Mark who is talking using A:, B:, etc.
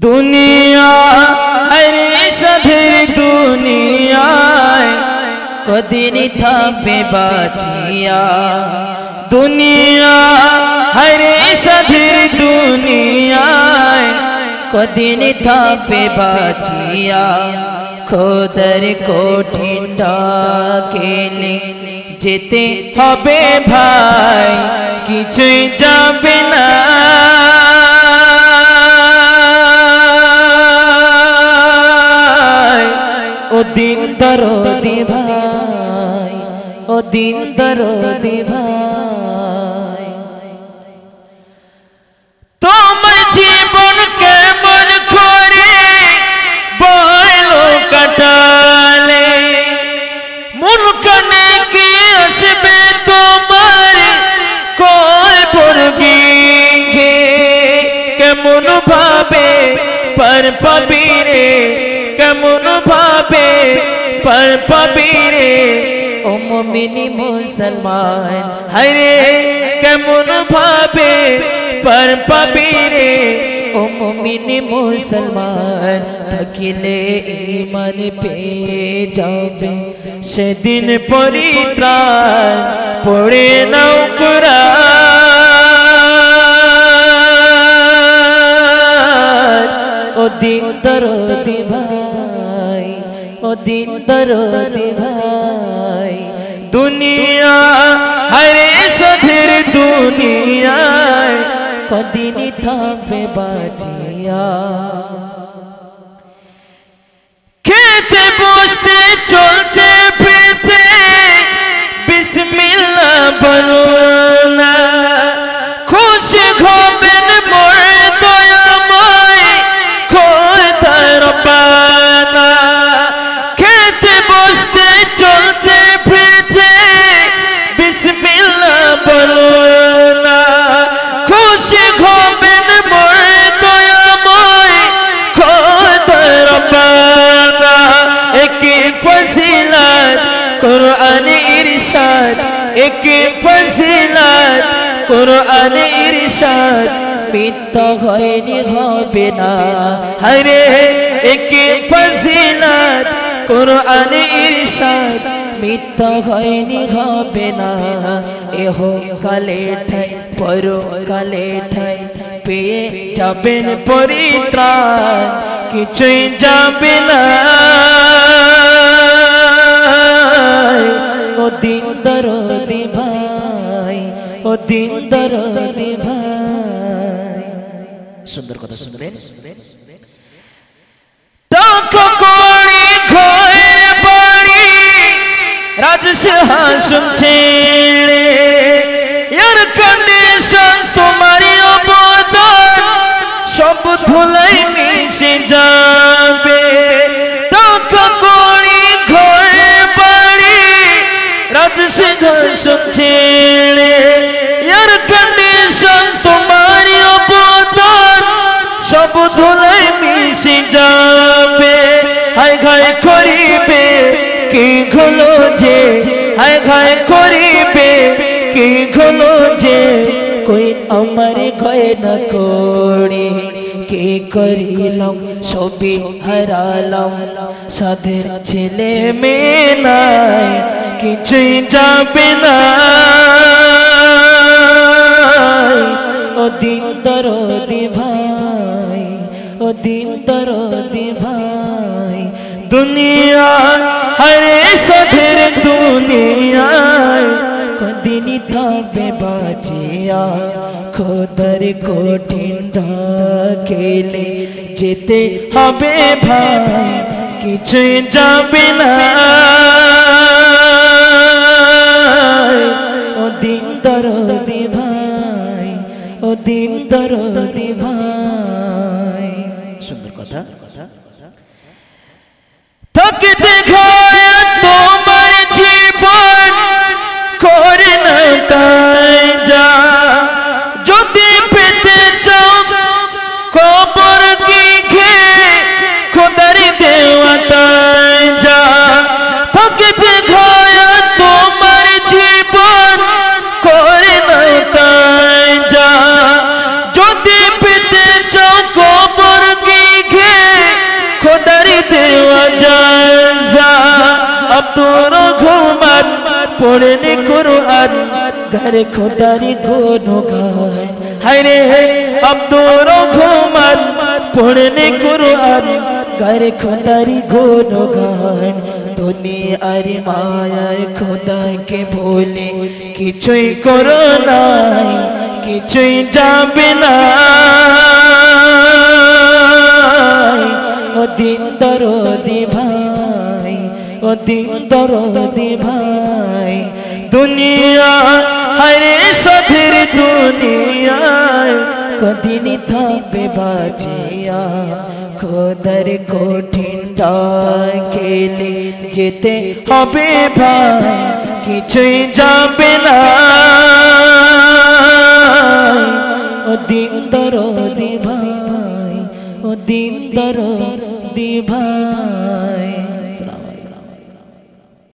A: দুনিয়া আরে সাধের দুনিয়ায়, কদিন থাকবে বাঁচিয়া। দুনিয়া হরে সাধের দুনিয়ায়, কদিন থাকবে বাঁচিয়া। খোদর কঠিন ডাকেলে যেতে হবে ভাই, কিছুই যাবে না। দিন দরদি ভাই ও দিন দরদি ভাই। তোমার জীবন কেমন করে বলো কাটালে? মন কানে কি আসবে তোমার কয় পড়বি কেমন ভাবে পর পাবি রে? পর পাবি রে ও মমিনী মুসলমান হরে কেমন ভাবে পর পাবি রে ও মমিনী মুসলমান, থাকিলে ইমান পেয়ে যাবে। সেদিন পরিত্রাণ, পড়ে নাও কুরআন। দিন দরদি ভাই, ও দিন দরদি ভাই। দুনিয়া হরে সধের দুনিয়ায়, কদিন থাকবে বাঁচিয়া। খেতে একে ফজিলত কোরআন ইরশাদ মিথ্যা হয়নি হবে না হরে একে ফজিলত কোরআন ইরশাদ মিথ্যা হয়নি হবে না এহ কালে ঠাই পর কালে ঠাই পেয়ে যাবেন পরিত্রাণ কিছুই যাবে না দিন দরদি ভাই। সুন্দর কথা বাড়ি রাজসিংহাসন ছেড়ে এয়ার কন্ডিশন তোমারই অবদান, সব ধুলাই মিশে যাবে। টাকা করি ঘর বাড়ি রাজসিংহাসন ছেড়ে হাই ঘাই করিবে, কি ঘুলো যে কই আমার ঘয় না করি? কি করিলাম সবই হারালাম, সাধের ছেলে মেয়ে নাই, কিছুই যাবে না। দিন দরদি ভাই ও দিন দরদি ভাই দুনিয়া হরে দুনিয়ায় কদিন থাকবে বাঁচিয়া, খোদর কঠিন ডাকেলে যেতে হবে ভাই, কিছুই যাবে না। ও দিন দরদি ভাই ও দিন দরদি ভাই। সুন্দর কথা। তোকে আব্দুর রহমান পড়েনি কোরআন, ঘরে খোদারি গুণ গায় হায়রে আব্দুর রহমান পড়েনি কোরআন, ঘরে খোদারি গুণ গায় দুনিয়ার মায়ার খোদাকে ভুলে কিছুই করো নাই, কিছুই যাবে না। ও দিন দরদি ভাই ও দরদি ভাই। দুনিয়া হরে সাধের দুনিয়ায়, কদিন থাকবে বাঁচিয়া। খোদার কঠিন খেলে যেতে হবে ভাই, কিছুই যাবে না। ও দিন